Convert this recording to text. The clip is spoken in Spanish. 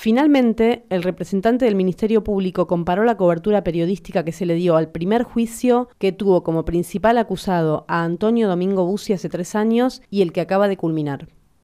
Finalmente, el representante del Ministerio Público comparó la cobertura periodística que se le dio al primer juicio que tuvo como principal acusado a Antonio Domingo Bussi hace tres años y el que acaba de culminar.